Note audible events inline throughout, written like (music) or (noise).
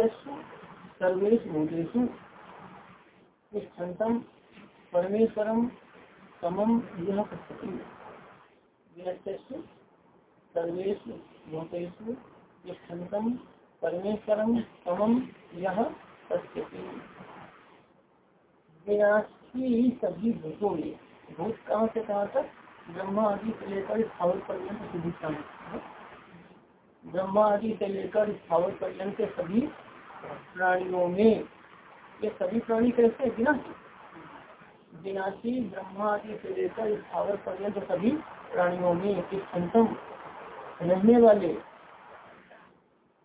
सर्वेश परमेश्वरम, समम, यह सर्वेश भूतेषु परमेश्वरम, समम, यह सभी भूतों में, भूत कहाँ से कहाँ तक? ब्रह्मा आदि से लेकर स्थावर पर्यंत ब्रह्मा आदि से लेकर स्थावर पर्यंत सभी प्राणियों में। ये सभी प्राणी कैसे है? विनाशी विनाशी, ब्रह्मा आदि से लेकर स्थावर पर्यंत सभी प्राणियों में संतम रहने वाले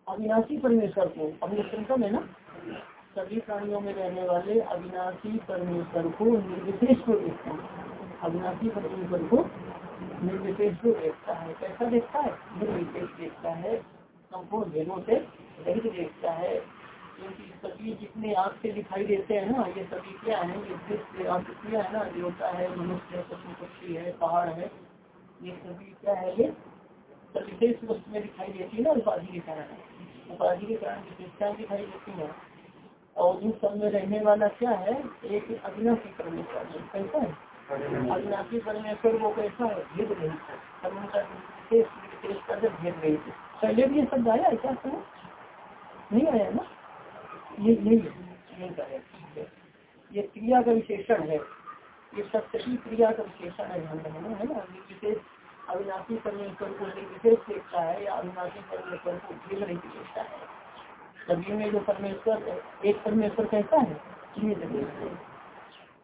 अविनाशी परमेश्वर को। अपने संतम है ना? सभी प्राणियों में रहने वाले अविनाशी परमेश्वर को निर्विशेष को देखता है। अविनाशी परमेश्वर को निर्विशेष को देखता है। कैसा देखता है? निर्विशेष देखता है। संपूर्ण भेदों से रहित देखता है। क्योंकि सभी जितने आँख से दिखाई देते हैं ना, ये सभी क्या है, ये दृश्य आकृतियाँ है ना देवता है, मनुष्य है, पशु पक्षी है, पहाड़ है, ये सभी क्या है, ये सविशेष वस्तु में दिखाई देती है ना उपाधि के कारण। उपाधि के कारण विशेषताएँ दिखाई देती है। और इन सब में रहने वाला क्या है, एक अविनाशी परमेश्वर है, कैसा है? अविनाशी परमेश्वर वो कैसा है? भेद भेद रहित पहले भी ये शब्द आया है क्या? नहीं आया ना? ये नहीं ये क्रिया का विशेषण है। ये सप्तकी क्रिया का विशेषण है, ध्यान है ना? विशेष अविनाशी परमेश्वर को विशेष देखता है या अविनाशी परमेश्वर को है। सभी में जो परमेश्वर एक परमेश्वर कहता है?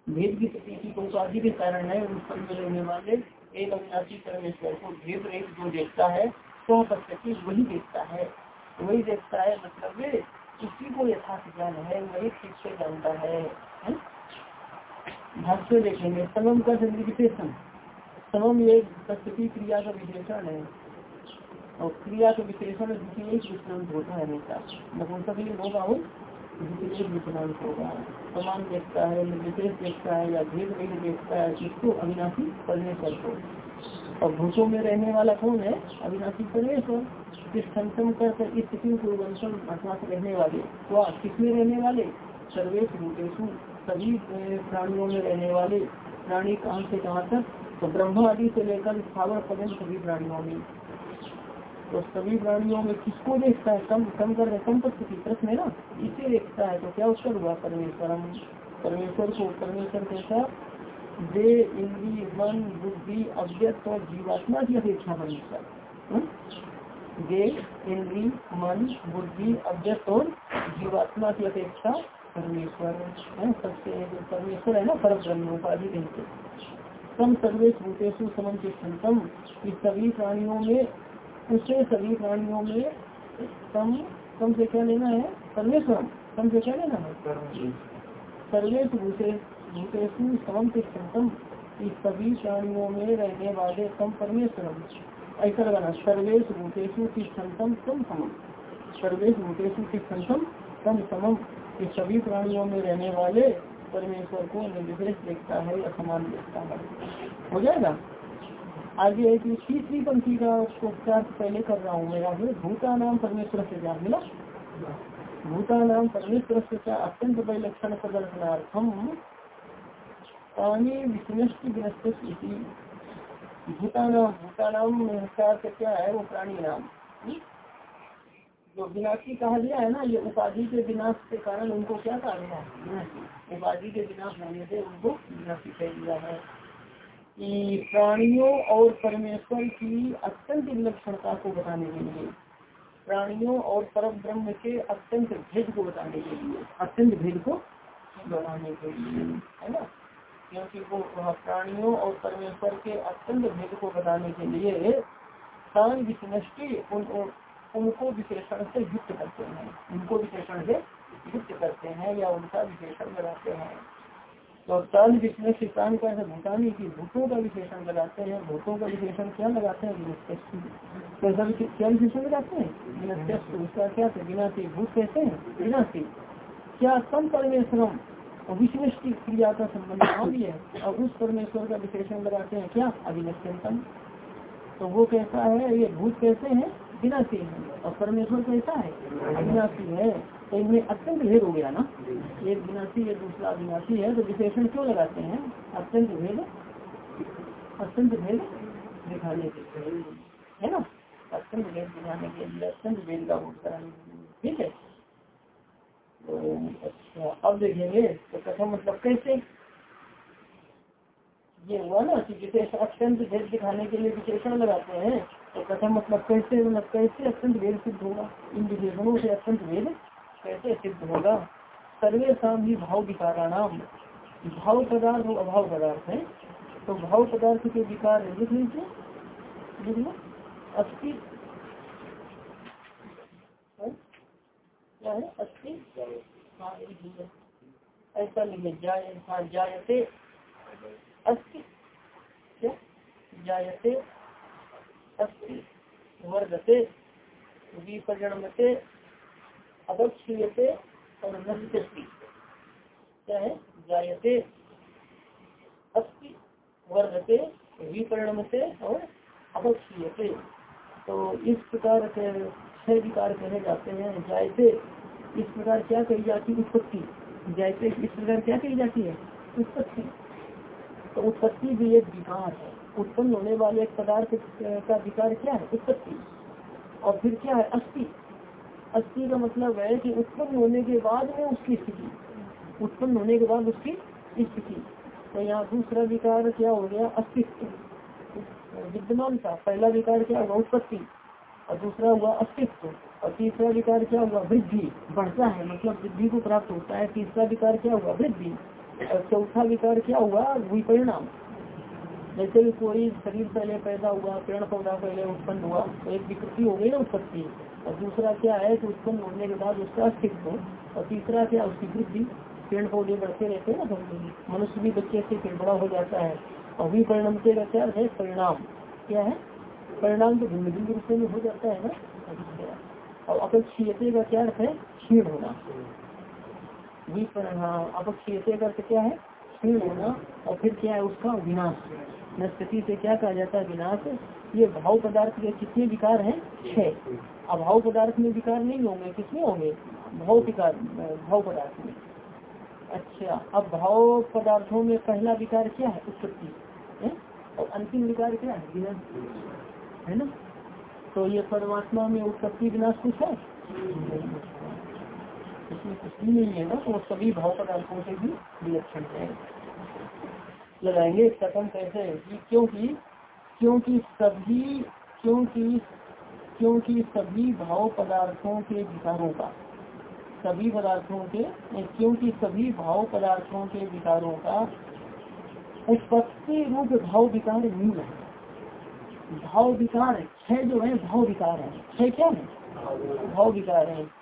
भेद की प्रतीति को उपाधि के कारण है उस पर रहने वाले एक अविनाशी परमेश्वर को भेद रहित जो देखता है तो पद्धति वही देखता है। वही देखता है मतलब उसी को यथार्थ ज्ञान है, वही ठीक से जानता है भाष्य देखेंगे, समम का विशेषण समम एक प्रस्तुति क्रिया का विशेषण है। और क्रिया के विशेषण द्वितीय विश्रांत होता है हमेशा। नपुंसक होगा वो विश्रांत होगा। समान देखता है विशेष देखता है, या भेद भेद देखता है, जिसको अविनाशी परमेश्वर को और भूतों में रहने वाला कौन है? अविनाशी परमेश्वर संतम कर अर्थात रहने वाले। तो किसमें रहने वाले? सर्वेश भूतेशु सभी प्राणियों में रहने वाले। प्राणी कहाँ से कहाँ तक? तो ब्रह्मा आदि से लेकर स्थावर पर्यंत सभी प्राणियों में। तो सभी प्राणियों में किसको देखता है? कम कम कर रहे की प्रश्न है ना? इसे देखता है तो क्या उत्तर हुआ? परमेश्वर परमेश्वर को, परमेश्वर कैसा? दे इंद्री मन बुद्धि अव्यक्त और जीवात्मा की अपेक्षा परमेश्वर दे इंद्री मन बुद्धि अव्यक्त और जीवात्मा की अपेक्षा परमेश्वर। सबसे परमेश्वर है ना पर ब्रह्म उपाधि कहते कम सर्वेश भूतेशु के संतम इस सभी प्राणियों में उसे सभी प्राणियों में कम कम से क्या लेना है? सर्वेश्वर कम से क्या लेना है? सर्वेश भूतेशु समम के संतम इस सभी प्राणियों में रहने वाले कम परमेश्वरम ऐसा लगाना सर्वेश भूतेशु की संतम कम समम सर्वेश भूतेशु की संतम कम समम इस सभी प्राणियों में रहने वाले परमेश्वर को निर्विशेष देखता है या समान देखता है हो जाएगा आगे एक तीसरी पंक्ति का, उसको उपचार पहले कर रहा हूँ मेरा भूता नाम परमेश्वर से ज्ञान मिला। भूता नाम परमेश्वर से क्या अत्यंत परिलक्षण प्रदर्शनार्थम पानी विष्णष्ट विनष्ट भूता नाम भूता नाम से क्या है वो प्राणी नाम? जो विनाशी कहा गया है ना, ये उपाधि के विनाश के कारण उनको क्या कहा गया उपाधि के विनाश होने से उनको विनाशी कह दिया है। कि प्राणियों और परमेश्वर की अत्यंत विलक्षणता को बताने के लिए, प्राणियों और पर ब्रह्म के अत्यंत भेद को बताने के लिए, अत्यंत भेद को बताने के लिए, है ना? क्योंकि वो प्राणियों और परमेश्वर के अत्यंत भेद को बताने के लिए उन उनको विशेषण से युक्त करते हैं। उनको विशेषण से युक्त करते हैं या उनका विशेषण बनाते हैं। तो ताल विष्णु शिकान का है भूटानी की भूतों का विशेषण लगाते हैं। भूतों का विशेषण क्या लगाते हैं? कैसा क्या विशेषण लगाते हैं? उसका क्या थे विनाशी भूत कहते हैं? विनाशी। क्या कम परमेश्वरम? विश्वष्टि क्रिया का संबंध वहाँ भी है। और उस परमेश्वर का विशेषण लगाते हैं क्या? अविनश्यंतम। तो वो कैसा है, ये भूत कैसे हैं? विनाशी है। और परमेश्वर कैसा है, अविनाशी है। तो इनमें अत्यंत भेद हो गया ना? एक विनाशी है दूसरा अविनाशी है तो विशेषण क्यों लगाते हैं? अत्यंत भेद अत्यंत भेद दिखाने के लिए। है ना? अत्यंत भेद दिखाने के लिए, अत्यंत भेद का बोध कराने के लिए ठीक है? अच्छा अब देखेंगे तो कथम मतलब कैसे? ये हुआ ना कि विशेष अत्यंत भेद दिखाने के लिए विशेषण लगाते हैं तो कथम मतलब कैसे मतलब कैसे अत्यंत भेद सिद्ध होगा? इन विशेषणों से अत्यंत भेद कैसे सिद्ध होगा? सर्वे शाम ही भाव विकाराणाम भाव पदार्थ और अभाव पदार्थ है। तो भाव पदार्थ के विकार लिख लीजिए। लिख लो। अस्थि क्या है अस्थि हाँ ऐसा लिखे जाय हाँ जायते अस्थि क्या? जायते अस्थि वर्धते विपर्जनमते अवक्षीयते और नश्यति क्या है? जायते अस्थि वर्धते विपरिणमते और अवक्षीयते तो। इस प्रकार के छह विकार कहे जाते हैं, जायते, इस प्रकार क्या कही जाती है उत्पत्ति? जैसे इस प्रकार क्या कही जाती है? उत्पत्ति। तो उत्पत्ति भी एक विकार है। उत्पन्न होने वाले एक पदार्थ का विकार क्या है? उत्पत्ति। और फिर क्या है? अस्थि अस्थि का मतलब है कि उत्पन्न होने के बाद में उसकी स्थिति। उत्पन्न होने के बाद उसकी स्थिति। तो यहाँ दूसरा विकार क्या हो गया? अस्तित्व। विद्यमान का पहला विकार क्या होगा? उत्पत्ति। और दूसरा हुआ अस्तित्व। और तीसरा विकार क्या हुआ? वृद्धि। बढ़ता है मतलब वृद्धि को प्राप्त होता है। तीसरा विकार क्या हुआ? वृद्धि। और चौथा विकार क्या हुआ? विपरिणाम। जैसे भी कोई शरीर पहले पैदा हुआ, पेड़ पौधा पहले उत्पन्न हुआ तो एक विकृति हो गई ना उत्पत्ति और दूसरा क्या है कि उत्पन्न होने के बाद उसका अस्तित्व। और तीसरा क्या? उसकी वृद्धि। पेड़ पौधे बढ़ते रहते हैं ना मनुष्य भी बच्चे से फिर बड़ा हो जाता है। और विपरिणाम का क्या है परिणाम। क्या है? परिणाम तो भिन्न भिन्न रूप में हो जाता है ना? और अपेक्षीयते का क्या अर्थ है? क्षीण होना। अपक्षीयते का अर्थ क्या है? क्षीण होना। और फिर क्या है उसका? विनाश। नस्पति से क्या कहा जाता है? विनाश। ये भाव पदार्थ के कितने विकार हैं? छह। अभाव पदार्थ में विकार नहीं होंगे किसमें होंगे? भाव विकार, भाव पदार्थ में। अच्छा अब भाव पदार्थों में पहला विकार क्या है? उत्पत्ति। और अंतिम विकार क्या है? विनाश। है ना? तो ये परमात्मा में उत्पत्ति विनाश कुछ है? इसमें कुछ भी नहीं है ना तो सभी भाव पदार्थों से भी विलक्षण है। लगाएँगे कथम कैसे क्योंकि क्योंकि सभी, क्योंकि क्योंकि सभी भाव पदार्थों के विकारों का, सभी पदार्थों के क्योंकि सभी भाव पदार्थों के विकारों का उत्पत्ति रूप भाव विकार नहीं है। भाव विकार है। छह जो है भाव विकार है। छह क्या है? भाव विकार है।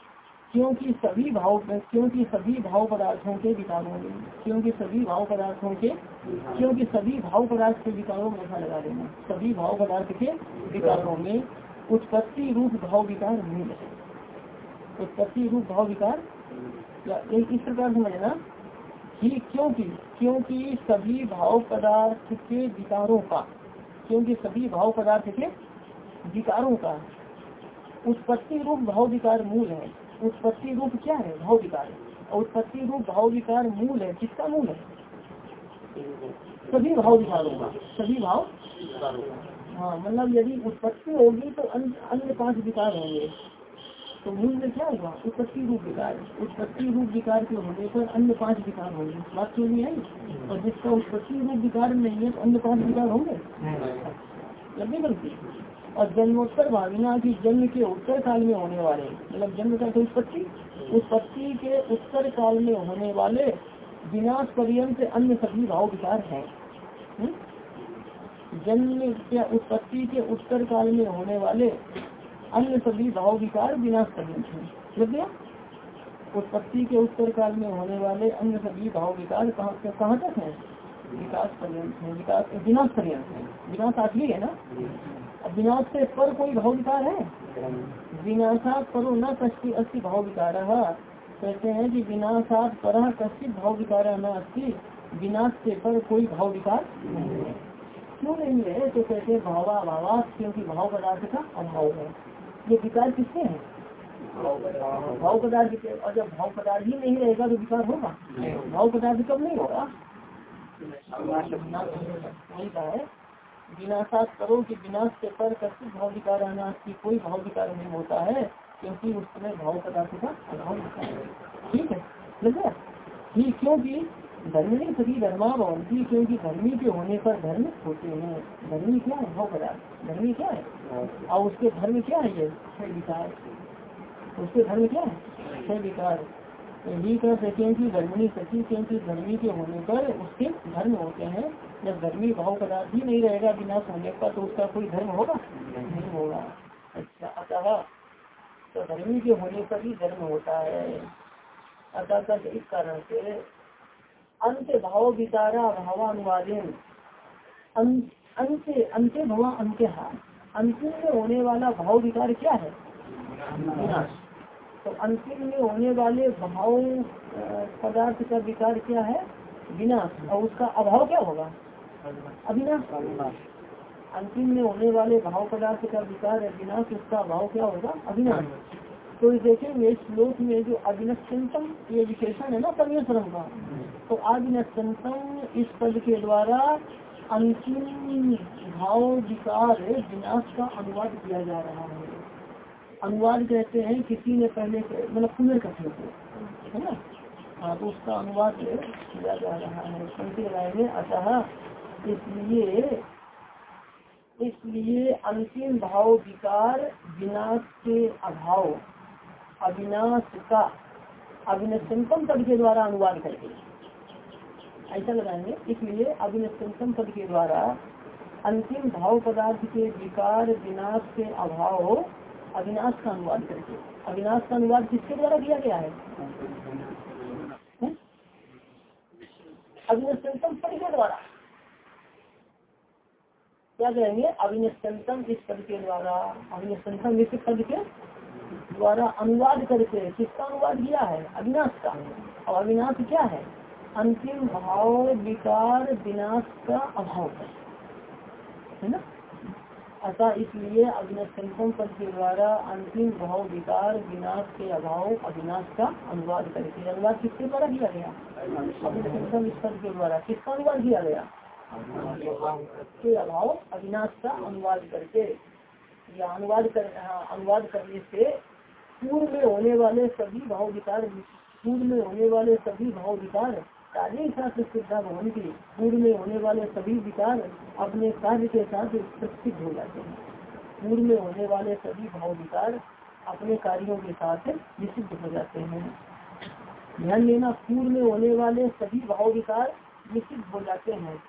क्योंकि सभी भाव क्योंकि सभी भाव पदार्थों के विकारों में क्योंकि सभी भाव पदार्थों के क्योंकि सभी भाव पदार्थ के विकारों में ऐसा लगा देना। सभी भाव पदार्थ के विकारों में उत्पत्ति रूप भाव विकार मूल है। उत्पत्ति रूप भाव विकार या इस प्रकार समझना कि क्योंकि क्योंकि सभी भाव पदार्थ के विकारों का क्योंकि सभी भाव पदार्थ के विकारों का। उत्पत्ति रूप भाव विकार मूल है। उत्पत्ति रूप क्या है? भाव विकार। और उत्पत्ति रूप भाव विकार मूल है। किसका मूल है? सभी भाव विकारों का। सभी भाव हाँ मतलब यदि उत्पत्ति होगी तो अन्य पाँच विकार होंगे। तो मूल में क्या होगा? उत्पत्ति रूप विकार उत्पत्ति रूप विकार के होने पर अन्य पाँच विकार होंगे। बात क्यों नहीं आई? और जिसका उत्पत्ति रूप विकार नहीं है तो अन्य पाँच विकार होंगे? लंबी गलती और जन्मोत्तर भावना की जन्म के उत्तर काल में होने वाले मतलब जन्म का उत्पत्ति? उत्पत्ति के उत्तर काल में होने वाले विनाश पर्यंत अन्य सभी भाव विकार है। हम्म? जन्म के उत्पत्ति के उत्तर काल में होने वाले अन्य सभी भाव विकार विनाश पर्यंत है उत्पत्ति के उत्तर काल में होने वाले अन्य सभी भाव विकार कहाँ तक है? विकास पर्यंत है। विकास विनाश पर्यंत है। विनाश आखिरी है ना? अब विनाश से पर कोई भाव विकार है? विनाशा परो न कश्य अस्थि भाव विकार कहते हैं कि विनाशात पर कश्य भाव विकार न अस्थि विनाश से पर कोई भाव विकार नहीं है। क्यों नहीं है? तो कहते भावा भावास क्योंकि भाव पदार्थ का अभाव है। ये विकार किसके हैं? भाव पदार्थ के और जब भाव पदार्थ ही नहीं रहेगा तो विकार होगा? भाव पदार्थ कब नहीं होगा? वही कहा है। विनाशात करो कि विनाश से पर कथित भाव विकार आना की कोई भाव विकार नहीं होता है, क्योंकि उस समय भाव पदार्थ का अभाव ठीक है? ठीक क्योंकि धर्मी सभी धर्मा भवंती क्योंकि धर्मी के होने पर धर्म होते हैं। धर्मी क्या है? भाव पदार्थ। धर्मी क्या है? और उसके धर्म क्या है ये? छह विकार। उसके धर्म क्या है? छह विकार। यही कह सके कि धर्मनी सची क्योंकि धर्मी के होने पर उसके धर्म होते हैं। जब धर्मी भाव पदार्थ ही नहीं रहेगा विनाश होने का तो उसका कोई धर्म होगा? नहीं होगा। अच्छा अतः तो धर्मी के होने पर ही धर्म होता है। अतः इस कारण से अंत भाव विकारा भावानुवादन अंत अंत भवा अंत अंतिम में होने वाला भाव विकार क्या है? विनाश। तो अंतिम में होने वाले भाव पदार्थ का विकार क्या है? विनाश। और उसका अभाव क्या होगा? अविनाश। अंतिम में होने वाले भाव पदार्थ का विकार है विनाश उसका अभाव क्या होगा? अविनाश। तो देखेंगे श्लोक में जो अविनस्तम ये विशेषण है ना परमेश्वरम का? तो अविनस्तम इस पद के द्वारा अंतिम भाव विकार विनाश का अनुवाद किया जा रहा है। अनुवाद कहते हैं, किसी ने पहले मतलब पुनर्कथन को है ना? हाँ तो उसका अनुवाद किया जा रहा है। कैसे लगाएँगे अतः इसलिए इसलिए अंतिम भाव विकार, विनाश के अभाव। अविनाश का अभिनस्तम पद के द्वारा अनुवाद करके। ऐसा लगाएँगे। इसलिए अभिनस्तम पद के द्वारा अंतिम भाव पदार्थ के विकार विनाश के अभाव अविनाश का अनुवाद करके। अविनाश का अनुवाद किसके द्वारा किया गया है? अभिनस्तम पद के द्वारा। क्या कहेंगे अभिनस्तम इस पद के द्वारा अभिनस्तम इस पद के द्वारा अनुवाद करके किसका अनुवाद किया है? अविनाश का। और अविनाश क्या है? अंतिम भाव विकार विनाश का अभाव है। है ना? अतः इसलिए अविनस्तम पद के द्वारा अंतिम भाव विकार विनाश के अभाव अविनाश का अनुवाद करके अनुवाद किसके द्वारा किया गया? अविनस्तम इस पद के द्वारा। किसका अनुवाद किया गया? के अभाव अविनाश का अनुवाद करके। या अनुवाद कर हाँ, अनुवाद करने से पूर्व में होने वाले सभी भाव विकार पूर्व में होने वाले सभी भाव विकार कार्य शास्त्र सिद्धा भवन की पूर्व में होने वाले सभी विकार अपने कार्य के साथ प्रसिद्ध हो जाते हैं। पूर्व में होने वाले सभी भाव विकार अपने कार्यों के साथ विसिद्ध हो जाते हैं। ध्यान देना पूर्व में होने वाले सभी भाव विकार निश्चित हो जाते हैं।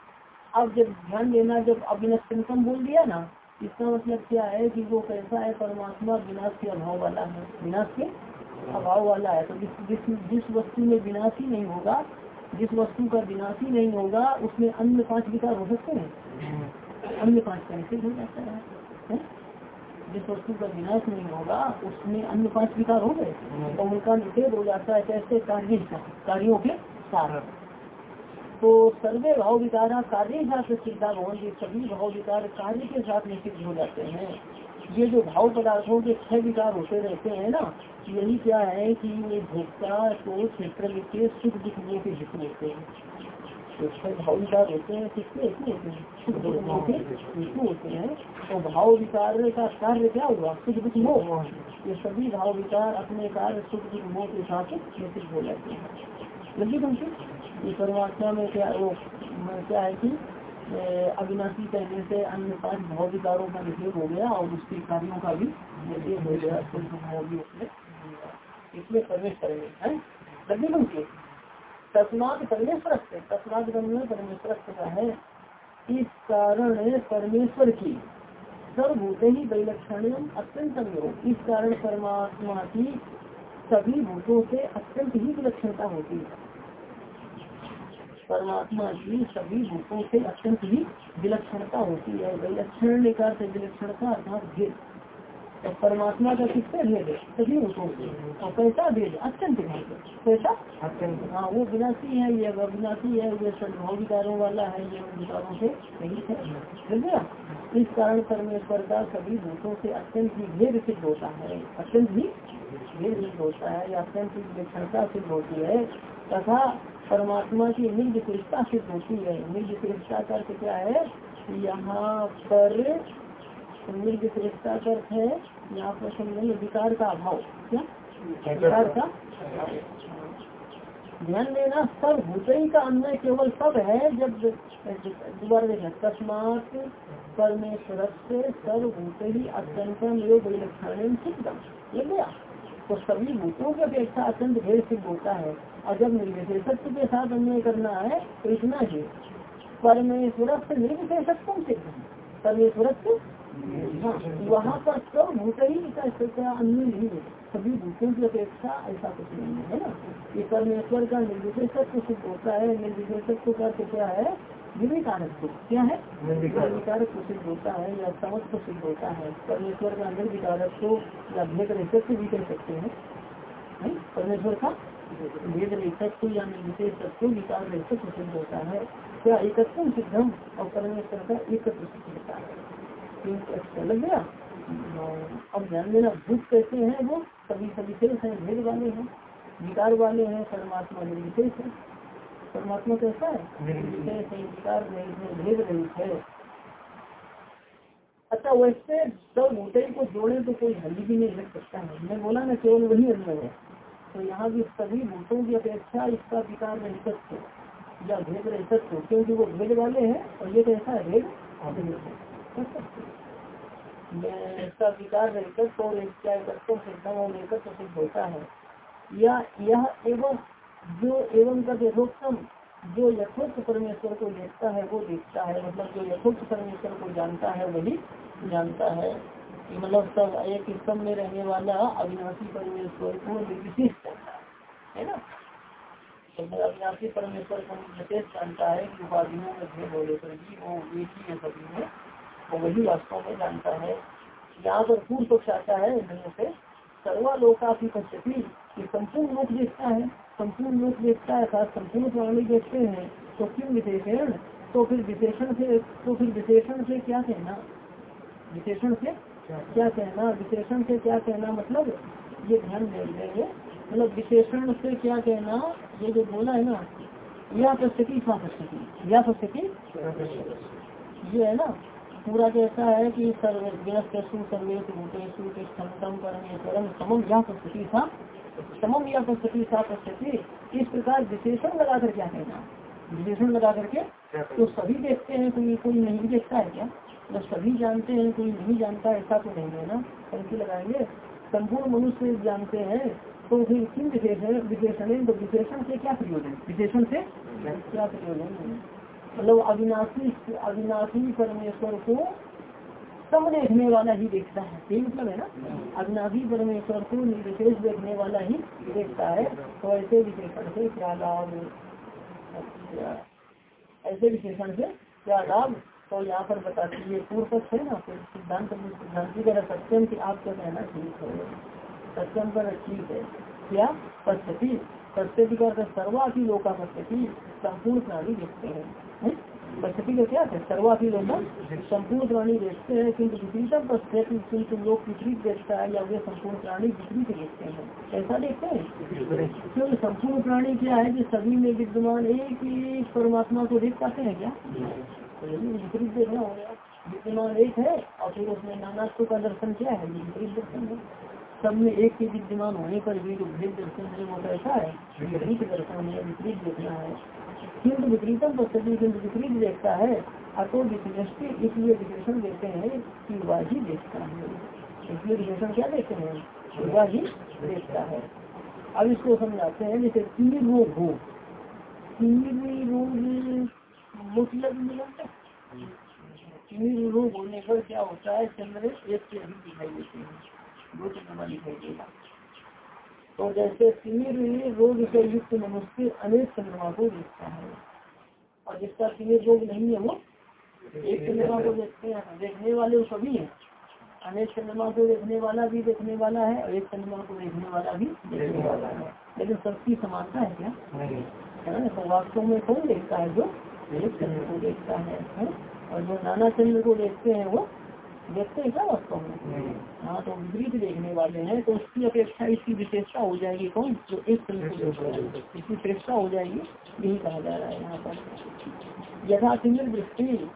अब जब ध्यान देना, जब अभिनस्तम बोल दिया ना इसका मतलब क्या है कि वो कैसा है? परमात्मा विनाश के अभाव वाला है। विनाश के अभाव वाला है। तो जिस जिस जिस वस्तु में विनाश ही नहीं होगा, जिस वस्तु का विनाश ही नहीं होगा, उसमें अन्य पाँच विकार हो सकते हैं। अन्य पाँच कैसे हो जाता है? जिस वस्तु का विनाश नहीं होगा, उसमें अन्य पाँच विकार हो गए। तो उनका निषेध हो जाता है कैसे? कार्य कार्यों के कारण तो सर्वे भाव विकारा कार्य साथ सिद्धा भवन के सभी भाव विकार कार्य के साथ निश्चित हो जाते हैं। ये जो भाव पदार्थों के छह विकार होते रहते हैं ना, यही क्या है कि ये भोक्ता तो क्षेत्र के सुख दुख के हित होते हैं। तो छह भाव विकार होते हैं, किसके सुख दुख के हित होते हैं। तो भाव विकार का कार्य क्या हुआ सुख दुख मोह। ये सभी भाव विकार अपने कार्य सुख दुख मोह के साथ निश्चित हो जाते हैं। लगी तुमसे ये परमात्मा में क्या वो क्या है कि अविनाशी कहने से अन्य पाँच भाव विकारों का निषेध हो गया और उसके कार्यों का भी निषेध हो गया। (laughs) उसमें इसमें प्रवेश करेंगे है? तुमसे तस्मात परमेश्वर से तस्मात परमेश्वर का है। इस कारण परमेश्वर की। सर्वभूत ही वैलक्षण अत्यंत इस कारण परमात्मा की सभी भूतों से अत्यंत ही विलक्षणता होती है। परमात्मा की सभी भूतों से अत्यंत ही विलक्षणता होती है। विलक्षण लेकर से विलक्षणता अर्थात भेद। तो परमात्मा का किससे भेद है? सभी रूपों से और कैसा भेद? अत्यंत भेद कैसा? अत्यंत। हाँ वो विनाशी है ये अविनाशी है ये सद्भाव विकारों वाला है ये विकारों से नहीं है। इस कारण परमेश्वर का सभी भूतों से अत्यंत ही भेद सिद्ध होता है। अत्यंत ही भेद सिद्ध होता है या अत्यंत विलक्षणता सिद्ध होती है। तथा परमात्मा की निज निर्विशेषता सिद्ध होती है। निर्विशेषता का अर्थ क्या है? यहाँ पर निर्विशेषता का अर्थ है, यहाँ पर समझेंगे विकार का अभाव। क्या? विकार का? ध्यान देना, सब भूतई का अन्य केवल सब है जब दोबारा देखना तस्मात परमेश्वर से सर्वभूत ही अत्यंतम योग विलक्षण सिद्धम ये गया तो सभी भूतों की अपेक्षा अत्यंत भेद सिद्ध होता है। और जब निर्विशेषत्व के साथ अन्य करना है तो इतना ही। परमेश्वर से निर्विशेषत्व सिद्ध। परमेश्वर हाँ वहाँ पर सब भूत ही का अन्य नहीं है। सभी भूतों की अपेक्षा ऐसा कुछ नहीं है ना? ये परमेश्वर का निर्विशेषत्व सिद्ध होता है निर्विशेषत्व का क्या है? निर्विकारक क्या है? निर्विकारक सिद्ध होता है या समस्त सिद्ध होता है। परमेश्वर का निर्विकारक या भेद भी कह सकते हैं। परमेश्वर का भेद रहस्य या निर्विशेष तत्व विकार रहस्य सिद्ध होता है। क्या एकत्व सिद्धम और परमेश्वर का सिद्ध होता है? लग गया। अब ध्यान देना, भूत कैसे हैं वो? सभी सविशेष है, भेद वाले हैं, विकार वाले हैं, परमात्मा निर्विशेष है। परमात्मा कैसा है? निर्विशेष है, विकार रहित है, भेद रहित है। अच्छा वैसे सब भूटे को जोड़े तो कोई हल्दी भी नहीं लग सकता है। मैं बोला ना, केवल वही अन्य है। तो यहाँ भी सभी भूतों की अपेक्षा इसका विकार रहित या भेद रहित क्योंकि वो भेद वाले हैं और ये कैसा है, भेद इसका विकार रहित और क्या सिद्धम और एकत्व सिद्ध होता है। या यह एवं, जो एवं का यथोत्तम जो यथोक्त परमेश्वर को देखता है, वो देखता है। मतलब जो यथोक्त परमेश्वर को जानता है, वही जानता है। मतलब सब एक स्तंभ में रहने वाला अविनाशी परमेश्वर को निर्विशेष करता है ना? अविनाशी परमेश्वर को विशेष जानता है कि उपाधियों में भेद हो लेकर भी वो एक ही है सभी में, वो वही वास्तव में जानता है। यहाँ पर पूर्व पक्ष आता है नहीं से। सर्वालोका की पद्धति संपूर्ण रूप देखता है, संपूर्ण रूप देखता है, अर्थात संपूर्ण प्राणी देखते हैं तो क्यों विशेषण? तो फिर विशेषण से तो फिर विशेषण से क्या कहना? विशेषण से क्या कहना विशेषण से क्या कहना मतलब ये ध्यान दे देंगे मतलब विशेषण से क्या कहना ये जो बोला है ना या पश्चिमी स्वा पश्चिमी या पश्चिमी ये है ना पूरा कैसा है कि सर्वेशु सर्वेश भूतेशु क्षमतम परमेश्वरम समम या पश्चिमी था समम या पश्चिमी सा पश्चिमी इस प्रकार विशेषण लगा कर क्या कहना? विशेषण लगा करके तो सभी देखते हैं कोई कोई नहीं देखता है क्या? जब सभी जानते हैं, कोई नहीं जानता, ऐसा तो नहीं है ना? पंक्ति लगाएँगे, संपूर्ण मनुष्य जानते हैं तो फिर किन विशेषण विशेषण तो विशेषण से क्या प्रयोजन? विशेषण से क्या प्रयोजन? मतलब अविनाशी अविनाशी परमेश्वर को सब देखने वाला ही देखता है। यही मतलब है ना? अविनाशी परमेश्वर को निर्विशेष देखने वाला ही देखता है। तो ऐसे विशेषण से क्या लाभ? ऐसे विशेषण से क्या लाभ? तो यहाँ पर बताती है पूर्व पक्ष है ना फिर सिद्धांत सिद्धांति का सत्यम की आपका कहना ठीक है सत्यम पर ठीक है। क्या? पश्यति पश्यति का सर्वाधि लोका पश्यति संपूर्ण प्राणी देखते हैं। पश्यति का क्या है? सर्वाधि लोका संपूर्ण प्राणी देखते हैं, किंतु विपरीतम पश्यति किंतु लोग विपरीत देखता है या वे संपूर्ण प्राणी विपरीत देखते हैं। ऐसा देखते हैं? क्योंकि संपूर्ण प्राणी क्या है कि सभी में विद्यमान एक ही परमात्मा को देख पाते हैं क्या? तो यदि विपरीत देखना हो गया। विद्यमान एक है और फिर उसमें नानात्व का दर्शन क्या है, ये विपरीत दर्शन है। सब में एक के विद्यमान होने पर भी जो भेद दर्शन है, वो कैसा है विपरीत दर्शन है, विपरीत देखना है। किंतु विपरीतम पद्धति किंतु विपरीत देखता है, अतो विशेषी इसलिए विशेषण देखते हैं कि वह ही देखता है। इसलिए विशेषण क्या देखते हैं? वह ही देखता है। अब इसको समझाते हैं, जैसे तीन रोग हो। तीन रोग मतलब रूप होने पर क्या होता है चंद्र एक से अधिक दिखाई देते हैं। दो चंद्रमा दिखाई देगा। तो जैसे तीर रोग से युक्त मनुष्य अनेक चंद्रमा को देखता है। और जिसका तीर रोग नहीं है वो एक चंद्रमा को देखते हैं। देखने वाले सभी है। अनेक चंद्रमा को देखने वाला भी देखने वाला है और एक चंद्रमा को देखने वाला भी देखने वाला है। लेकिन सबकी समानता है क्या? है ना? वास्तव में कौन देखता है जो चंद्र को देखता है, है? और जो नाना चंद्र को देखते हैं वो देखते हैं क्या वास्तव में? हाँ तो विपरीत देखने वाले हैं तो उसकी अपेक्षा इसकी विशेषता हो जाएगी कौन? जो एक चंद्र को देखता है। इसकी श्रेष्ठता हो जाएगी यही कहा जा रहा है यहाँ पर। यथा तिमिर दृष्टि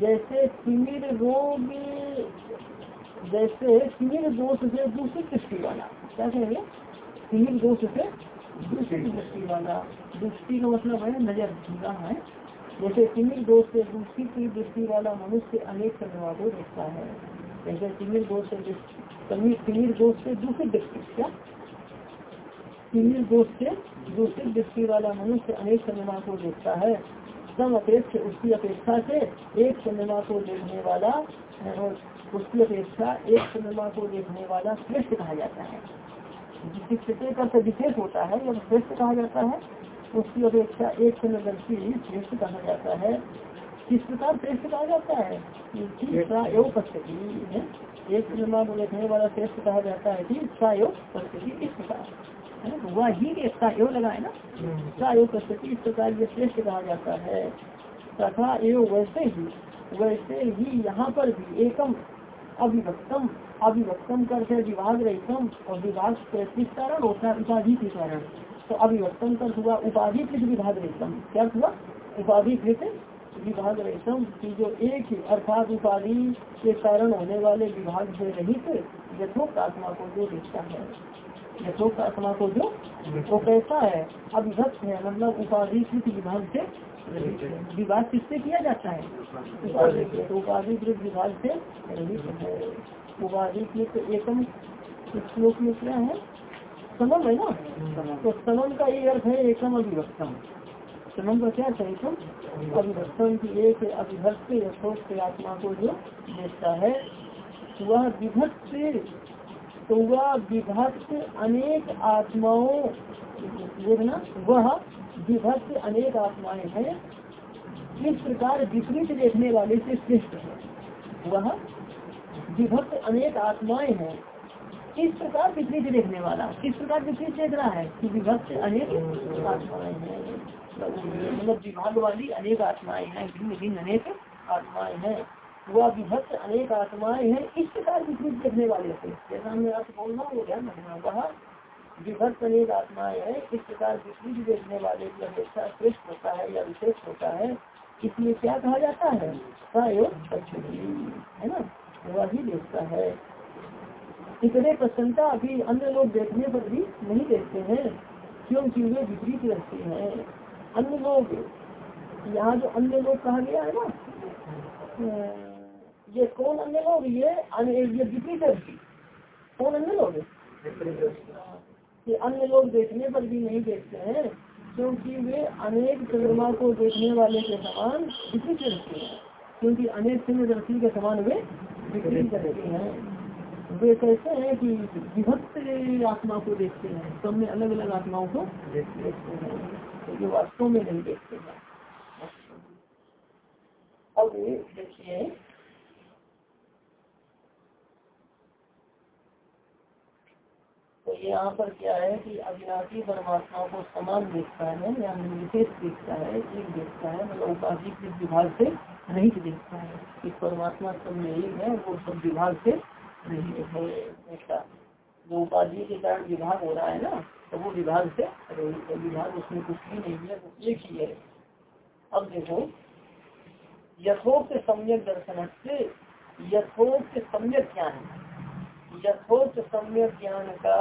जैसे तिमिर रोग जैसे तिमिर दोष से दूषित दृष्टि वाला। क्या कहेंगे? तिमिर दोष से दूसरी दृष्टि वाला। दृष्टि का मतलब है नज़र है? जैसे तिमिर दोष से दूसरी की दृष्टि वाला मनुष्य अनेक चंद्रमा को देखता है। जैसे तिमिर दोष से तिमिर दोष से दूसरी दृष्टि, क्या? तिमिर दोष से दूसरी दृष्टि वाला मनुष्य अनेक चंद्रमा को देखता है। सम अपेक्ष, उसकी अपेक्षा से एक चंद्रमा को देखने वाला और उसकी अपेक्षा एक चंद्रमा को देखने वाला श्रेष्ठ कहा जाता है। शिक्षते का विशेष होता है जब श्रेष्ठ कहा जाता है। उसकी अपेक्षा एक चंद्रदर्शी श्रेष्ठ कहा जाता है। किस प्रकार श्रेष्ठ कहा जाता है? एक चंद्रमा को देखने वाला श्रेष्ठ कहा जाता है। कि पश्चिमी इस प्रकार वह ही एकता योग लगाए ना? सा योग पश्चिमी इस प्रकार ये श्रेष्ठ कहा जाता है। तथा एवं वैसे ही वैसे ही यहाँ पर भी एकम अभिभक्तम अभिभक्तम करते विभाग रहितम और विभाग किस कारण होता है उपाधि के कारण। तो अभिभक्तम कर हुआ उपाधि कृत विभाग रहितम क्या हुआ? उपाधि कृत विभाग रहितम की जो एक ही, अर्थात उपाधि के कारण होने वाले विभाग से रहित यथोक्त आत्मा को जो देखता है यथोक्त आत्मा को जो, वो कैसा है अभिभक्त है मतलब उपाधि कृत विभाग से विवाद किससे किया जाता है? उपाधिकृत विभाग से उपाधिकृत एकम श्लोक में क्या है? समम है ना? तो समम का ये अर्थ है एकम अभिभक्तम समम का क्या है एकम? अभिभक्तम की एक अभिभक्त यथोक्त आत्मा को जो देखता है, वह विभक्त तो वह विभक्त अनेक आत्माओं, देखना, वह विभक्त अनेक आत्माएँ हैं। इस प्रकार विपरीत देखने वाले से श्रेष्ठ है। वह विभक्त अनेक आत्माएँ हैं। इस प्रकार विपरीत देखने वाला, किस प्रकार विपरीत देख रहा है? कि विभक्त अनेक आत्माएँ हैं। मतलब विभाग वाली अनेक आत्माएँ हैं, भिन्न भिन्न अनेक आत्माएँ हैं। वह विभक्त अनेक आत्माएँ हैं, इस प्रकार विपरीत देखने वाले से जैसा हमने आपको बोलना वो ध्यान रखना वह विभक्त अनेक आत्माएँ हैं, इस प्रकार विपरीत देखने वाले की अपेक्षा श्रेष्ठ होता है या विशेष होता है। इसलिए क्या कहा जाता है? है ना? वही देखता है। इतने प्रसन्नता अभी अन्य लोग देखने पर भी नहीं देखते हैं क्योंकि वे विपरीत रहते हैं? अन्य लोग यहाँ जो अन्य लोग कहा गया है ना ये कौन अन्य लोग? ये ये विपरीत कौन अन्य लोग? कि अन्य लोग देखने पर भी नहीं देखते हैं क्योंकि वे अनेक चंद्रमा को देखने वाले के समान विपरीत रखते हैं क्योंकि अनेक चंद्रदर्शी के समान वे विपरीत रहते हैं। वे कहते हैं कि विभक्त आत्मा को देखते हैं। सब में अलग अलग आत्माओं को देखते हैं। तो वास्तव में नहीं देखते हैं। अब देखिए। तो यहाँ पर क्या है कि अविनाशी परमात्मा को समान देखता है या विशेष देखता है, एक देखता है मतलब उपाधि विभाग से रहित देखता है। इस परमात्मा सब में एक है, वो सब विभाग से है जो उपाधि के कारण विभाग हो रहा है ना तो वो विभाग से है विभाग उसमें कुछ भी नहीं है वो एक ही है अब देखो यथोक्त सम्यक दर्शन से यथोक्त सम्यक ज्ञान है यथोक्त सम्यक ज्ञान का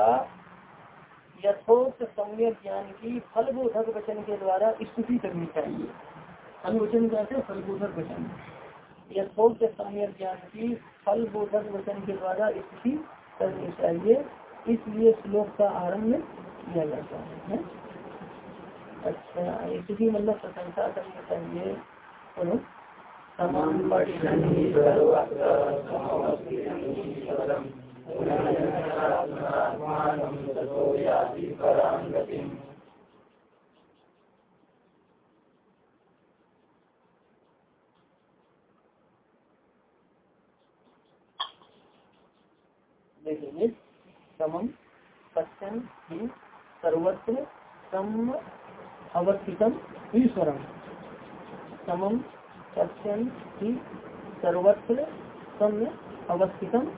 यथोक्त सम्यक ज्ञान की फलबोधक वचन के द्वारा स्तुति करनी चाहिए। अनुवचन कैसे फलबोधक वचन। यथोक्त ज्ञान की फलबोधक वचन के द्वारा स्तुति करनी चाहिए। इसलिए श्लोक का आरंभ किया जाता है अच्छा स्तुति मतलब प्रशंसा करनी चाहिए। समान देखेंगे समम पश्चन ही सर्वत्र सम अवस्थितम ईश्वरम। समम पश्चन ही सर्वत्र सम अवस्थितम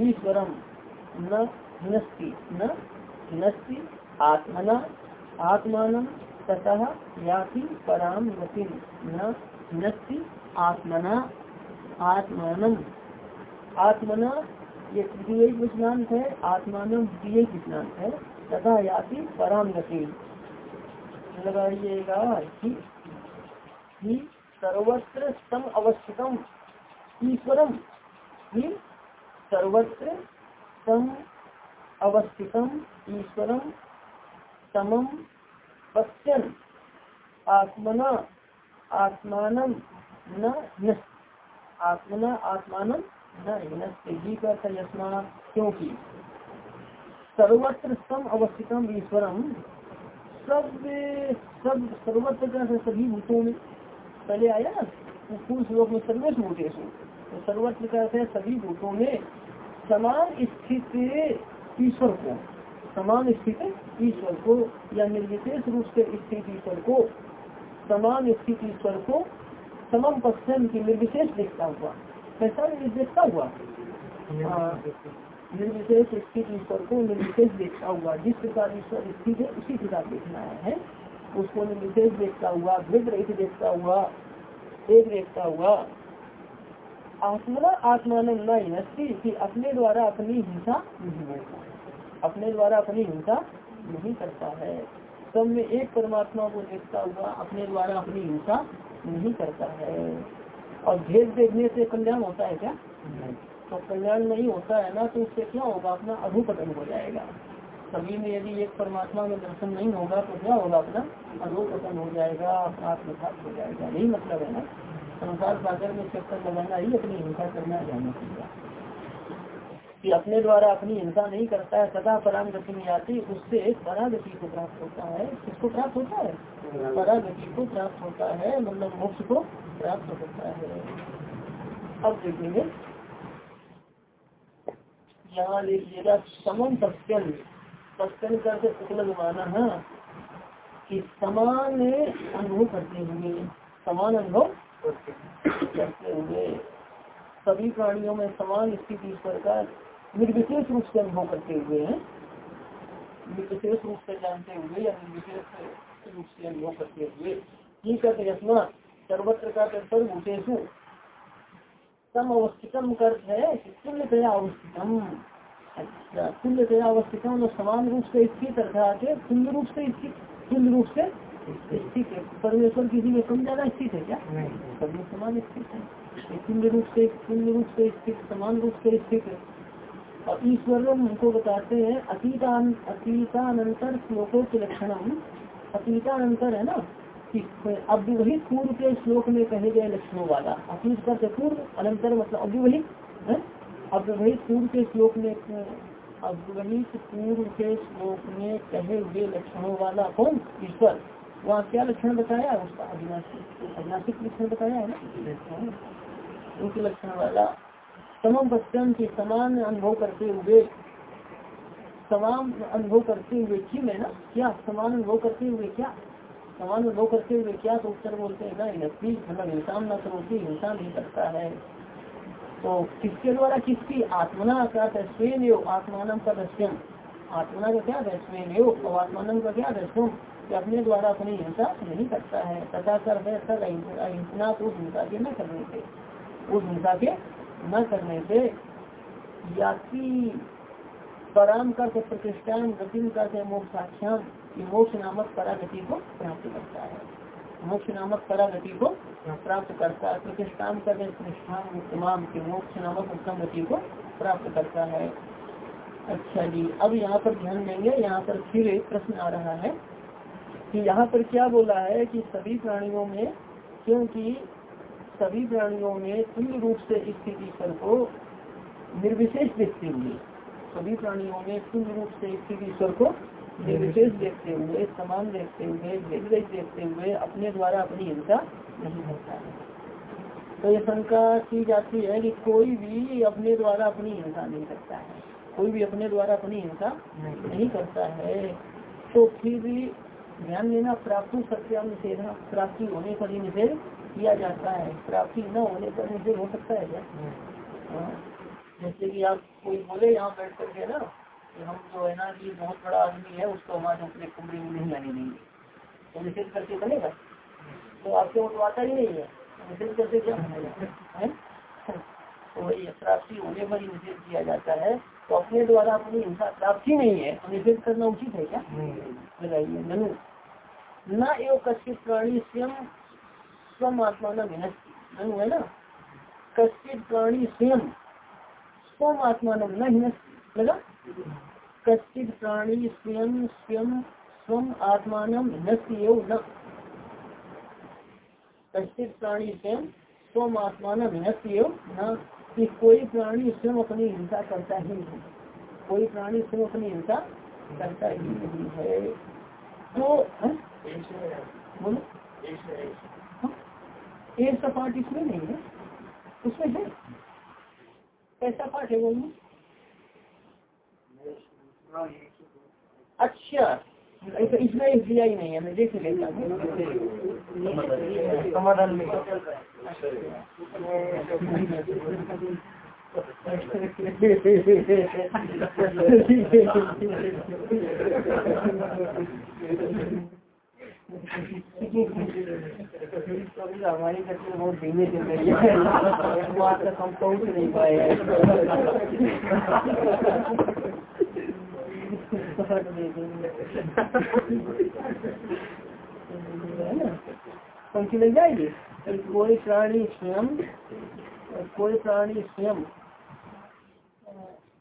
ईश्वरम। न हिनस्ति न हिनस्ति आत्मना, आत्मान ततः याति पराम गति न हिनस्ति आत्मना, आत्मान। आत्मना ये तृतीय विज्ञान है आत्मान द्वितीय विज्ञान है, तथा याति पराम गति लगाइएगा सर्वत्र सम अवस्थितम, ईश्वरम ही सर्वत्र सम अवस्थितम, ईश्वरम, समम पश्यन, आत्मना आत्मान न आत्मना आत्मान का क्योंकि सर्वत्र सम अवस्थितम ईश्वरम। सब सब सर्वत्र का सभी भूतों में पहले आया ना? पूर्व श्लोक में सर्वस्व भूतेश तो सर्वत्र का है? सभी भूतों में समान स्थित ईश्वर को, समान स्थित ईश्वर को या निर्विशेष रूप से स्थित ईश्वर को, समान स्थित ईश्वर को समम पक्षन की निर्विशेष देखता हुआ। कैसा निर्विशेषता हुआ निर्विशेष स्थित ईश्वर को निर्विशेष देखता हुआ जिस प्रकार ईश्वर स्थित है उसी प्रकार देखना है उसको निर्विशेष देखता हुआ भेद रहित देखता हुआ एक देखता हुआ आत्मा आत्मान नस्ती कि अपने द्वारा अपनी हिंसा नहीं करता अपने द्वारा अपनी हिंसा नहीं करता है सब में एक परमात्मा को देखता हुआ अपने द्वारा अपनी हिंसा नहीं करता है और भेद देखने से कल्याण होता है क्या? तो कल्याण नहीं होता है ना तो उससे क्या होगा? अपना अधोपतन हो जाएगा। सभी में यदि एक परमात्मा में दर्शन नहीं होगा तो क्या होगा अपना? अधोपतन हो जाएगा आत्मघात हो जाएगा। यही मतलब है ना। संसार सागर में चक्कर लगाना ही अपनी हिंसा करना जाना चाहिए कि अपने द्वारा अपनी हिंसा नहीं करता है, सदा पराम गति में आती उससे परागति को प्राप्त होता है। किसको प्राप्त होता है? परागति को प्राप्त होता है मतलब मोक्ष को प्राप्त होता है। अब देखेंगे। यहाँ लीजिएगा समन पश्चन पश्चन करके उपलब्ध माना, है, कि समान अनुभव करते हुए समान अनुभव करते हुए सभी प्राणियों में समान स्थिति ईश्वर का निर्विशेष रूप से अनुभव करते हुए हैं। निर्विशेष रूप से जानते हुए या निर्विशेष रूप से अनुभव करते हुए ये कहते यशमा सर्वत्र का सर्वभूतेशु सम अवस्थितम कर है तुल्यतया अवस्थितम। अच्छा तुल्यतया अवस्थितम और समान रूप से स्थित अर्थात तुल्य रूप से स्थित तुल्य रूप से स्थित है। परमेश्वर किसी में कम ज़्यादा स्थित है क्या? सभी समान स्थित है। तुल्य रूप से तुल्य रूप से स्थित समान रूप से स्थित है। ईश्वर हमको बताते हैं, अतीतान अतीतानंतर श्लोकों के लक्षण अतीतानंतर है ना? कि अव्यवहित पूर्व के श्लोक में कहे गए लक्षणों वाला। अतीत का पूर्व, अनंतर मतलब अव्यवहित अव्यवहित पूर्व के श्लोक में, अव्यवहित पूर्व के श्लोक में कहे हुए लक्षणों वाला कौन? ईश्वर। वहाँ क्या लक्षण बताया उसका? अविनाशी। अविनाशिक लक्षण बताया है ना? उनके लक्षण वाला। समम बच्चन के समान अनुभव करते हुए, समान अनुभव करते हुए की मैं ना? क्या? समान अनुभव करते हुए क्या? समान अनुभव करते हुए क्या तो उत्तर बोलते हैं ना नकली मतलब हिंसा न करोती हिंसा नहीं करता है। तो किसके द्वारा किसकी? आत्मना का स्वयं आत्मान का दर्शन। आत्मना का क्या है? स्वयं और आत्मान का क्या दर्शन? कि अपने द्वारा अपनी हिंसा नहीं करता है। तथा कर है सर अहिंसा तो हिंसा के न करने से उस हिंसा के न करने से याति पराम का प्रतिष्ठान गति का मोक्षाख्यान मोक्ष नामक परागति को प्राप्त करता है। मोक्ष नामक परागति को प्राप्त करता है। प्रतिष्ठान कर प्रतिष्ठान तमाम के मोक्ष नामक उत्तम गति को प्राप्त करता है। अच्छा जी, अब यहाँ पर ध्यान देंगे। यहाँ पर फिर एक प्रश्न आ रहा है कि यहाँ पर क्या बोला है कि सभी प्राणियों में, क्योंकि सभी प्राणियों में तुल्य रूप से स्थित ईश्वर को निर्विशेष देखते हुए, सभी प्राणियों में तुल्य रूप से स्थित ईश्वर को निर्विशेष देखते हुए, समान देखते हुए भेद देखते हुए अपने द्वारा अपनी हिंसा नहीं करता है। तो ये शंका की जाती है कि कोई भी अपने द्वारा अपनी हिंसा नहीं करता है। कोई भी अपने द्वारा अपनी हिंसा नहीं करता है। तो फिर भी ध्यान देना, प्राप्ति सत्या प्राप्ति होने पर ही निषेध किया जाता है प्राप्ति न होने पर निषेध हो सकता है क्या? हाँ। जैसे कि आप कोई बोले यहाँ बैठ करके ना कि हम जो है ना कि बहुत बड़ा आदमी है उसको हमारे अपने कमरे में नहीं आने देंगे। तो निषेध करके बनेगा तो आपके उठवाता ही नहीं है। निषेध करके क्या बनेगा? तो वही प्राप्ति होने पर ही निषेध किया जाता है। तो अपने द्वारा अपनी हिंसा प्राप्ति नहीं है तो निषेध करना उचित है क्या? बताइए ननु न एवं कश्चित प्राणी स्वयं स्वम आत्मा न हिनस्ती है ना? कश्चित प्राणी स्वयं स्वम आत्मा न हिनस्ती लगा? कश्चित प्राणी स्वयं स्वयं स्वम आत्मान हिनस्ती न। कश्चित प्राणी स्वयं स्वम आत्मान हिनस्ती न। कि कोई प्राणी स्वयं अपनी हिंसा करता ही नहीं। कोई प्राणी स्वयं अपनी हिंसा करता ही नहीं है। तो बोलो। एक सा पाठ इसमें नहीं है उसमें है। कैसा पाठ है बोलो अच्छा इसमें दिया ही नहीं है मैं देख लेता समाधान में। (laughs) (laughs) (laughs) हमारी गति बहुत धीमे चल रही है तक हम पहुँच नहीं पाए लग जाएगी? कोई प्राणी स्वयं, कोई प्राणी स्वयं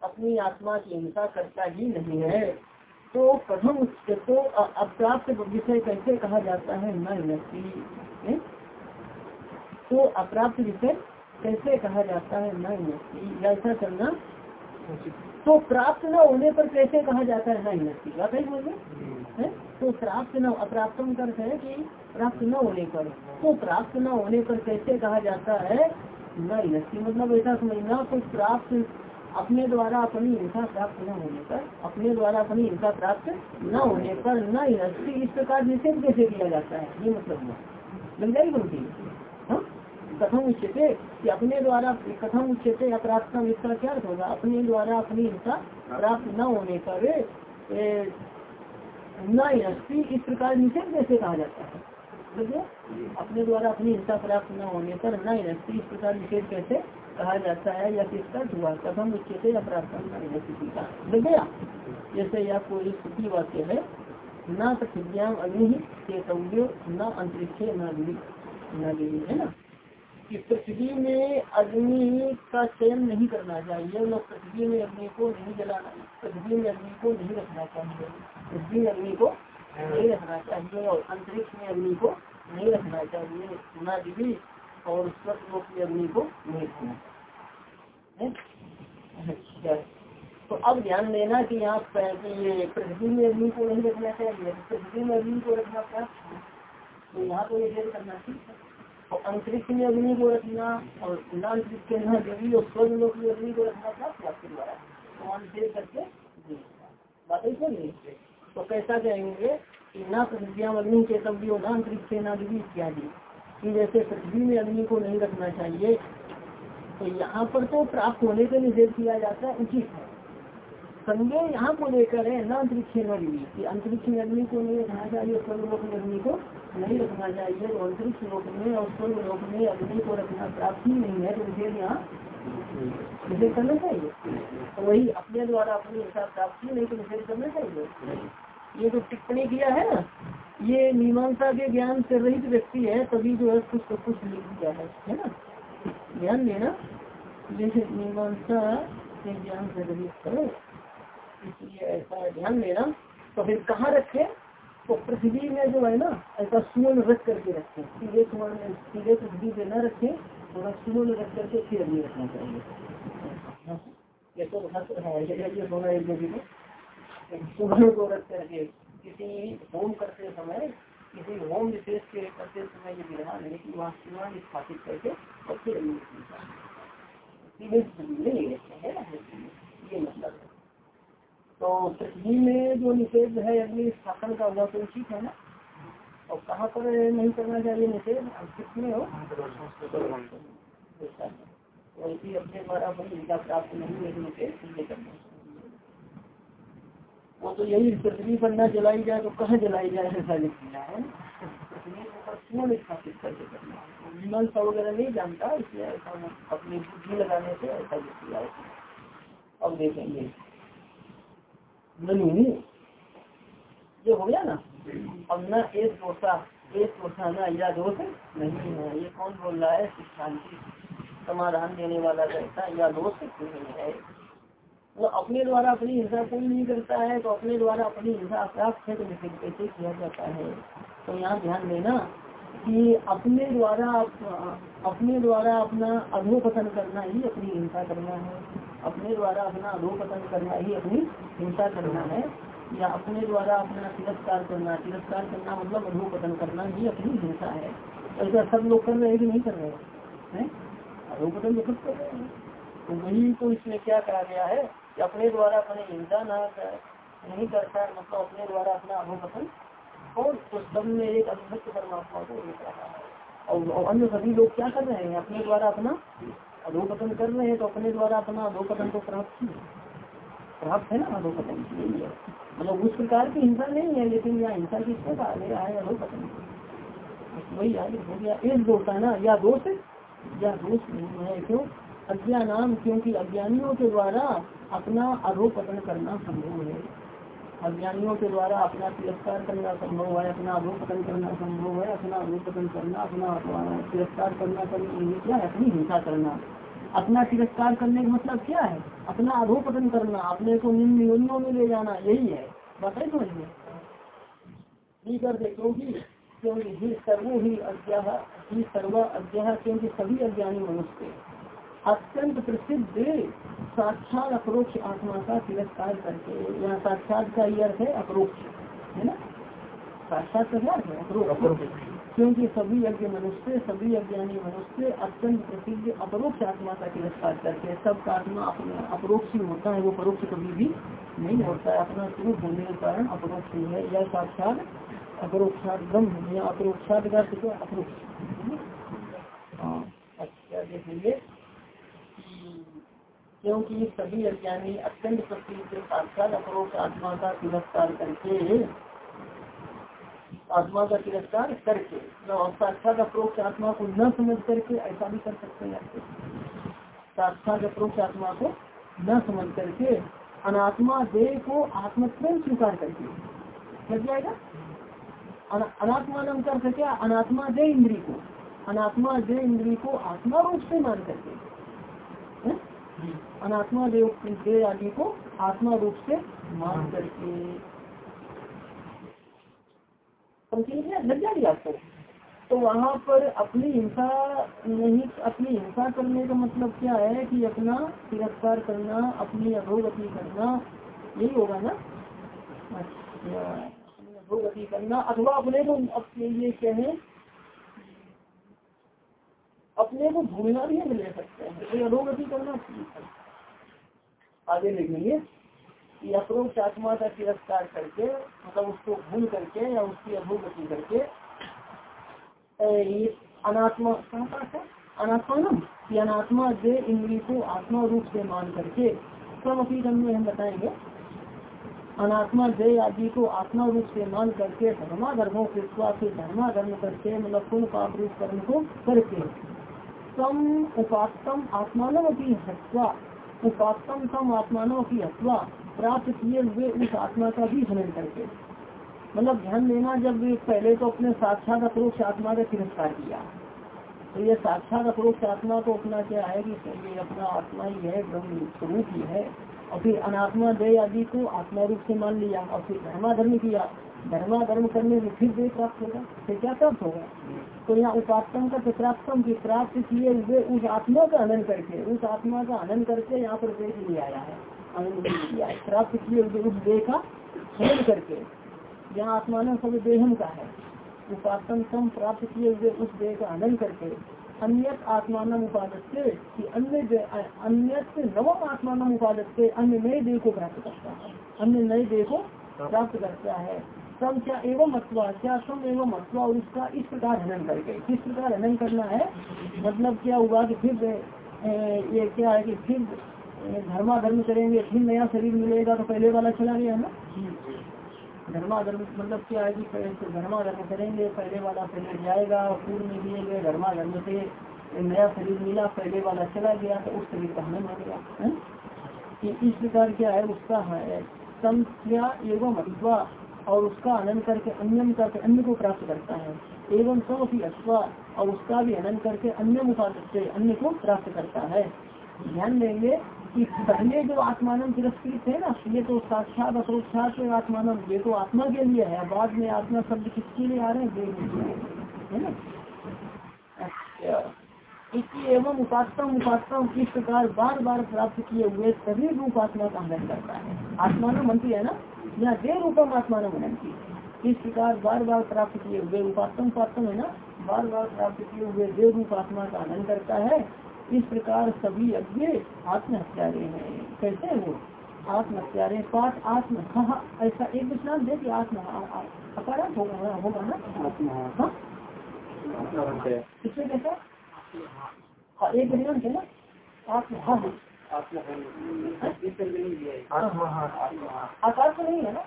अपनी आत्मा की हिंसा करता ही नहीं है। तो प्रथम तो अप्राप्त विषय कैसे कहा जाता है? न तो अप्राप्त विषय कैसे कहा जाता है? न ऐसा करना? तो प्राप्त न होने पर कैसे कहा जाता है? न नस्ती बात है बोले तो प्राप्त न अप्राप्त अर्थ है कि प्राप्त न होने पर। तो प्राप्त न होने पर कैसे कहा जाता है? न नस्ती मतलब ऐसा समझना कोई प्राप्त अपने द्वारा अपनी हिंसा प्राप्त न होने पर, अपने द्वारा अपनी हिंसा प्राप्त न होने पर न हिंसी इस प्रकार निषेध कैसे किया जाता है? ये मतलब लग जाएगी बनती कथम उच्चते कि अपने द्वारा कथम उच्चते अप्राप्त इसका क्या होगा? अपने द्वारा अपनी हिंसा प्राप्त न होने पर न हिंसी इस प्रकार निषेध कैसे कहा जाता है? अपने द्वारा अपनी हिंसा प्राप्त न होने पर न हिंसी इस प्रकार निषेध कैसे कहा जाता है, या किसका हुआ कथम उच्चते अपराध का। गया जैसे या कोई स्थिति वाक्य है, न पृथ्व्याम अग्नि चेतव्यो न अंतरिक्ष, न देवी है ना? कि पृथ्वी में अग्नि का चयन नहीं करना चाहिए लोग पृथ्वी में अग्नि को नहीं जलाना, पृथ्वी में अग्नि को नहीं रखना चाहिए, पृथ्वी में अग्नि को नहीं रखना चाहिए, और अंतरिक्ष में अग्नि को नहीं रखना चाहिए, न दिवी और स्वस्थ की अग्नि को नहीं अच्छा तो अब ध्यान देना कि यहाँ ये पृथ्वी में अग्नि को नहीं रखना चाहिए, पृथ्वी में अग्नि को रखना क्या? तो यहाँ तो ये करना ठीक है। और अंतरिक्ष में अग्नि को रखना और अंतरिक्ष के यहाँ देवी और स्वर्ग लोक में अग्नि को रखना था आपके द्वारा तो निषेध करके बात ऐसा नहीं तो कैसा कहेंगे कि ना पृथ्वी अग्नि चेतव्य ना अंतरिक्ष ना देवी इत्यादि। कि जैसे पृथ्वी में अग्नि को नहीं रखना चाहिए। तो यहाँ पर तो प्राप्त होने का निषेध किया जाता है, उचित है। संजय यहाँ को लेकर है, न अंतरिक्ष अग्नि। कि अंतरिक्ष में अग्नि को नहीं रखना चाहिए स्वर्ग लोक में अग्नि को नहीं रखना चाहिए। तो अंतरिक्ष लोक में और स्वर्ग लोक में अग्नि को रखना प्राप्त ही नहीं है तो निषेध यहाँ निषेध करना चाहिए। तो वही अपने द्वारा अपनी ऐसा प्राप्ति नहीं तो निषेध करना चाहिए। ये जो टिप्पणी किया है ना। ये मीमांसा के ज्ञान से रहित व्यक्ति है, तभी जो है कुछ तो कुछ लिख दिया है है ना। ध्यान देना जैसे मीमांसा के ज्ञान से रहित करो इसलिए ऐसा ध्यान देना। तो फिर कहाँ रखे? तो पृथ्वी में जो है ना, ऐसा सुवर्ण रख करके रखे। सीधे सुवर्ण में, सीधे पृथ्वी पे न रखे, थोड़ा सुवर्ण रख करके फिर अग्नि रखना चाहिए। तो है सोना एक जगह में को रख करके किसी होम करते समय किसी होम विशेष के करते समय ये विधान है कि वहाँ सुवर्ण स्थापित करके और फिर अग्नि रखना चाहिए ये मतलब है। तो पृथ्वी में जो निषेध है अग्नि स्थापन का हुआ तो उचित है ना? और कहाँ पर नहीं करना चाहिए निषेध? किसमें हो? इसी अपने द्वारा प्राप्त नहीं है निषेध करना वो तो यही पृथ्वी पर न जलाई जाए तो कहाँ जलाई जाए ऐसा लिख दिया है। स्थापित करके करना विमल वगैरह नहीं जानता, इसलिए ऐसा अपनी बुद्धि लगाने से ऐसा लिख दिया अब देखेंगे। ननु, ये हो गया ना? अब न एक दोषा एक दोषा न या दोष नहीं है। ये कौन बोल रहा है? समाधान देने वाला कहता या दोष नहीं है। तो अपने द्वारा अपनी हिंसा कोई नहीं करता है तो अपने द्वारा अपनी हिंसा प्राप्त है तो कैसे किया जाता है? तो यहाँ ध्यान देना कि अपने द्वारा अपने द्वारा अपना अधोपतन करना ही अपनी हिंसा करना है। अपने द्वारा अपना अधोपतन करना ही अपनी हिंसा करना है। या अपने द्वारा अपना तिरस्कार करना तिरस्कार करना मतलब अधोपतन करना ही अपनी हिंसा है। ऐसा सब लोग कर रहे हैं कि नहीं कर रहे हैं? अधोपतन तो सब कर रहे हैं। तो वही तो इसमें क्या कहा गया है? अपने द्वारा अपने हिंसा न नहीं करता है मतलब अपने द्वारा अपना अधोपतन और तो सब में एक अद्भुत परमात्मा को देख रहा है। और अन्य सभी लोग क्या कर रहे हैं? अपने द्वारा अपना अधोपतन कर रहे हैं तो अपने द्वारा अपना अधोपतन को प्राप्त प्राप्त है ना अधोपतन मतलब उस प्रकार की हिंसा नहीं है, लेकिन यहाँ हिंसा किसको कहा गया है अधोपतन वही आगे हो गया। एक दोष है ना, या दोष या दोष नहीं है। क्यों? अज्ञान क्योंकि अज्ञानियों के द्वारा अपना अधोपतन करना संभव है। अज्ञानियों के द्वारा अपना तिरस्कार करना संभव है, अपना अधोपतन करना संभव है, अपना अधोपतन करना, अपना तिरस्कार करना क्या है? अपनी हिंसा करना। अपना तिरस्कार करने का मतलब क्या है? अपना अधोपतन करना, अपने को निम्न योजनाओं में ले जाना, यही है। बताए समझ में कर दे क्योंकि क्योंकि ही ही अज्ञा, ही सर्व अज्ञा, क्योंकि सभी अज्ञानी मनुष्य अत्यंत प्रसिद्ध साक्षात अप्रोक्ष आत्मा का तिरस्कार करके यहाँ साक्षात का ये अर्थ है अप्रोक्ष है ना? साक्षात का क्या है? अप्रोक्ष। क्योंकि सभी यज्ञ मनुष्य सभी अज्ञानी मनुष्य अत्यंत प्रसिद्ध अपरोक्ष आत्मा का तिरस्कार करके सबका आत्मा अपना अपरोक्ष ही होता है वो परोक्ष कभी भी नहीं होता है। अपना स्वरूप होने के कारण अपरोक्ष ही है। यह साक्षात अपरोक्षात ब्रह्म या अपरोक्षात का अपरोक्ष हाँ अच्छा देखेंगे क्योंकि सभी अज्ञानी अत्यंत प्रसिद्ध साक्षात अपरोक्ष आत्मा का तिरस्कार करके, आत्मा का तिरस्कार करके साक्षात अप्रोक्ष आत्मा को न समझ करके ऐसा भी कर सकते हैं साक्षात अप्रोक्ष आत्मा को न समझ करके, अनात्मा देह को आत्मत्व स्वीकार करके। लग जाएगा? अनात्मा नाम कर क्या अनात्मा दे इंद्री को, अनात्मा दे इंद्री को आत्मा रूप से मान करके। अनात्मा देव आदि को आत्मा रूप से मान करके लग जाएगी आपको? तो वहाँ पर अपनी हिंसा नहीं, अपनी हिंसा करने का मतलब क्या है कि अपना तिरस्कार करना, अपनी अधोगति करना, यही होगा ना? अच्छा अधोगति करना, अथवा अपने को अपने लिए कहें, अपने को भूलना भी हम ले सकते हैं। अधोगति करना आगे लिखेंगे कि अप्रोक्ष आत्मा का तिरस्कार करके मतलब उसको भूल करके या उसकी अधोगति करके अनात्मा अनात्मा कि अनात्मा दे इंद्री को आत्मा रूप से मान करके। स्वमपीडन में हम बताएँगे, अनात्मा दे आदि को आत्मा रूप से मान करके धर्मा धर्मों के से धर्मा धर्म करके मतलब कुल पाप रूप कर्म को करके। तम उपास्तम आत्मान की हत्वा। उपास्तम तम आत्मानों की हत्वा प्राप्त किए हुए उस आत्मा का भी हनन करके। मतलब ध्यान देना, जब पहले तो अपने साक्षात अप्रोक्ष आत्मा का तिरस्कार किया। तो ये साक्षात अप्रोक्ष आत्मा को अपना क्या है कि ये अपना आत्मा ही है, ब्रह्म स्वरूप ही है, और फिर अनात्मा दय आदि को आत्मा रूप से मान लिया, और फिर धर्माधर्म किया। धर्माधर्म करने में फिर दे प्राप्त होगा, फिर क्या प्राप्त होगा? तो यहाँ उपासना का प्राप्तम की प्राप्त किए हुए उस आत्मा का आनंद करके, उस आत्मा का आनंद करके यहाँ पर देख लिया आया है, आनंद प्राप्त किए हुए उस देह का आनंद करके, यहाँ आत्मान सब देहम का है। उपासन सम प्राप्त किए हुए उस देह का आनंद करके अन्य आत्मान उपादत्य कि अन्य अन्य नवम आत्मान उपादत्य अन्य नए देह को प्राप्त करता है। अन्य नए देह को प्राप्त करता है। सम क्या एवं अथवा क्या सम एवं अथवा और इसका इस प्रकार हनन करके किस प्रकार हनन करना है? मतलब क्या हुआ कि फिर ये क्या है कि फिर धर्मा धर्म करेंगे, फिर नया शरीर मिलेगा तो पहले वाला चला गया ना? धर्मा धर्म मतलब क्या है कि धर्मा धर्म करेंगे, पहले वाला पहले जाएगा, पूर्व में दिए गए धर्मा धर्म से नया शरीर मिला, पहले वाला चला गया तो उस शरीर का हनन हो गया कि इस प्रकार क्या है उसका, है संख्या एवं अथवा और उसका अनंत करके अन्य करके अन्य को प्राप्त करता है। एवं सब भी अथवा और उसका भी अनंत करके अन्य उपाधि से अन्य को प्राप्त करता है। ध्यान देंगे कि पहले जो आत्मान तिरस्कृत है ना, ये तो साक्षात अपरोक्षात आत्मान ये तो आत्मा के लिए है। बाद में आत्मा शब्द किसके लिए आ रहे हैं? है ना? अच्छा। एवं उपासम उपासम इस प्रकार बार बार प्राप्त किए हुए सभी रूप आत्मा का हनन करता है। आत्मान मंत्री है ना? यहाँ दे रूपम आत्मान मनंती इस प्रकार बार बार प्राप्त किए हुए उपासम उपासम है ना? बार बार प्राप्त किए हुए दे रूप आत्मा का आनंद करता है। इस प्रकार सभी अज्ञ आत्महत्यारे हैं। कैसे वो? आत्महत्यारे पाठ आत्म हाँ ऐसा एक विश्राम दे कि आत्म अपराध होगा होगा ना? हाँ? इसमें कैसा? हाँ एक विज्ञान है ना? आत्म हाँ। आकार तो नहीं है ना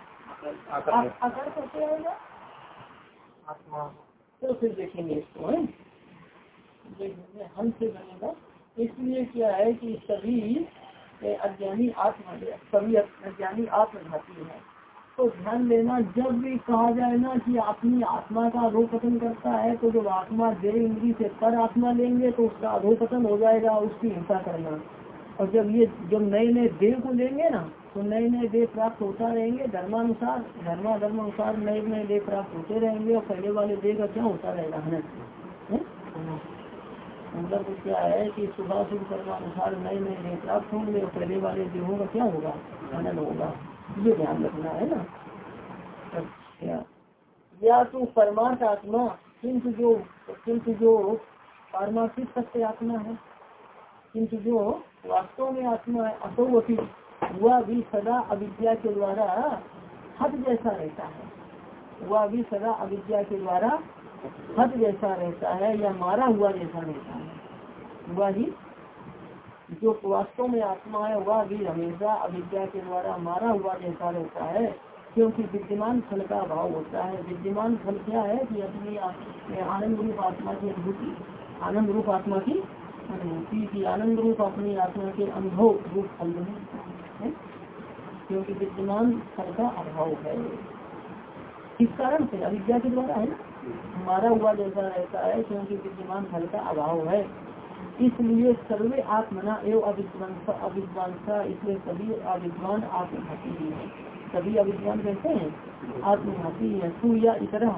आकार कैसे आएगा तो फिर देखेंगे इसको है हम से बनेगा इसलिए क्या है कि सभी अज्ञानी आत्मा सभी अज्ञानी आत्मघाती है तो ध्यान देना जब भी कहा जाए ना कि अपनी आत्मा का अधो अधोपतन करता है तो जब आत्मा देह इंद्री से पर आत्मा लेंगे तो उसका अधो अधोपतन हो जाएगा उसकी हिंसा करना और जब ये, जब नए नए देह को लेंगे ना तो नए नए देह प्राप्त होता रहेंगे, धर्मानुसार धर्मा धर्म अनुसार नए नए देह प्राप्त होते रहेंगे और पहले वाले देह का क्या होता रहेगा? हनन मतलब तो क्या है कि सुबह शुभ कर्मानुसार नए नए देह प्राप्त होंगे और पहले वाले देहों का क्या होगा? आनंद होगा। ये ध्यान रखना है ना। अच्छा। या तो परमार्थ आत्मा किंतु जो किंतु जो पारमार्थिक सत्य आत्मा है, किंतु जो वास्तव में आत्मा असोवती वह भी सदा अविद्या के द्वारा हद जैसा रहता है। वह भी सदा अविद्या के द्वारा हद जैसा रहता है या मारा हुआ जैसा रहता है। वह ही जो वास्तव में आत्मा है, वह भी हमेशा अविद्या के द्वारा मारा हुआ जैसा रहता है, क्योंकि विद्यमान फल का अभाव होता है। विद्यमान फल क्या है कि अपनी आनंद रूप आत्मा की अनुभूति, आनंद रूप आत्मा की अनुभूति की आनंद रूप अपनी आत्मा के अनुभव रूप फल नहीं क्योंकि विद्यमान फल का अभाव है। इस कारण से अविद्या के द्वारा है मारा हुआ जैसा रहता है, क्योंकि विद्यमान फल का अभाव है। इसलिए सर्वे आत्मना एवं अविद्वांसा अविद्वांसा, इसलिए सभी अविद्वान आत्मघाती ही। सभी अविद्वान कहते हैं? आत्मघाती है तू या इतरा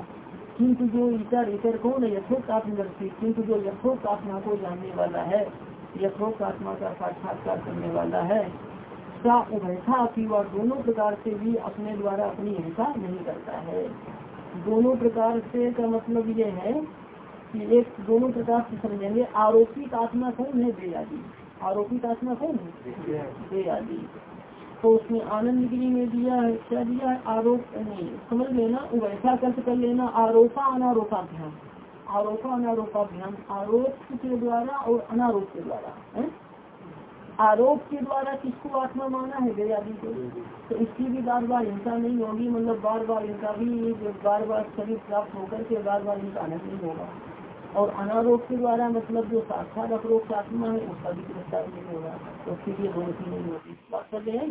किंतु जो इतर इतर कौन है यथोक्त आत्मदर्शी किंतु जो यथोक्त आत्मा को जानने वाला है यथोक्त आत्मा का साक्षात्कार करने वाला है सा उभयथा की वह दोनों प्रकार से भी अपने द्वारा अपनी हिंसा नहीं करता है। दोनों प्रकार से का मतलब ये है कि एक दोनों प्रकार से समझेंगे आरोपित आत्मा कौन है? बेयादी आरोपित आत्मा कौन है? बेयादी तो उसने आनंद गिरी में दिया है, क्या दिया है? आरोप, नहीं, समझ लेना वैसा कर्त कर लेना, आरोपा अनारोपा ध्यान आरोपा अनारोपा ध्यान आरोप के द्वारा और अनारोप के द्वारा, है? आरोप के द्वारा किसको आत्मा माना है दयादी को? तो इसकी भी बार बार हिंसा नहीं होगी मतलब बार बार इनका भी बार बार शरीर प्राप्त होकर के बार बार इनका आनंद नहीं होगा। और अनारोप के द्वारा मतलब जो साक्षात अपरोक्ष आत्मा है, उसका भी गिरफ़्तार नहीं होगा तो उसकी भी दोनों नहीं होती। बात कर हैं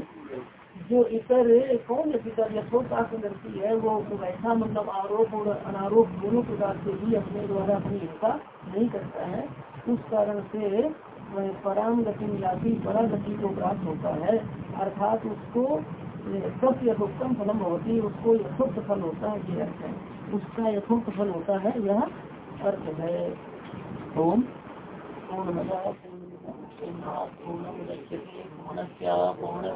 जो इतर कौन इतर यथोक्त आत्मदर्शी है, वो वैसा मतलब आरोप और अनारोप दोनों प्रकार से भी अपने द्वारा अपनी हिंसा नहीं करता है। उस कारण से पराम गति याति परा गति को प्राप्त होता है। अर्थात उसको सब यथोत्तम फलम होती है, उसको यथोक्त फल होता है, ये है। उसका यथोक्त फल होता है, यह अर्थ है ओम। पूर्ण पूर्ण पूर्ण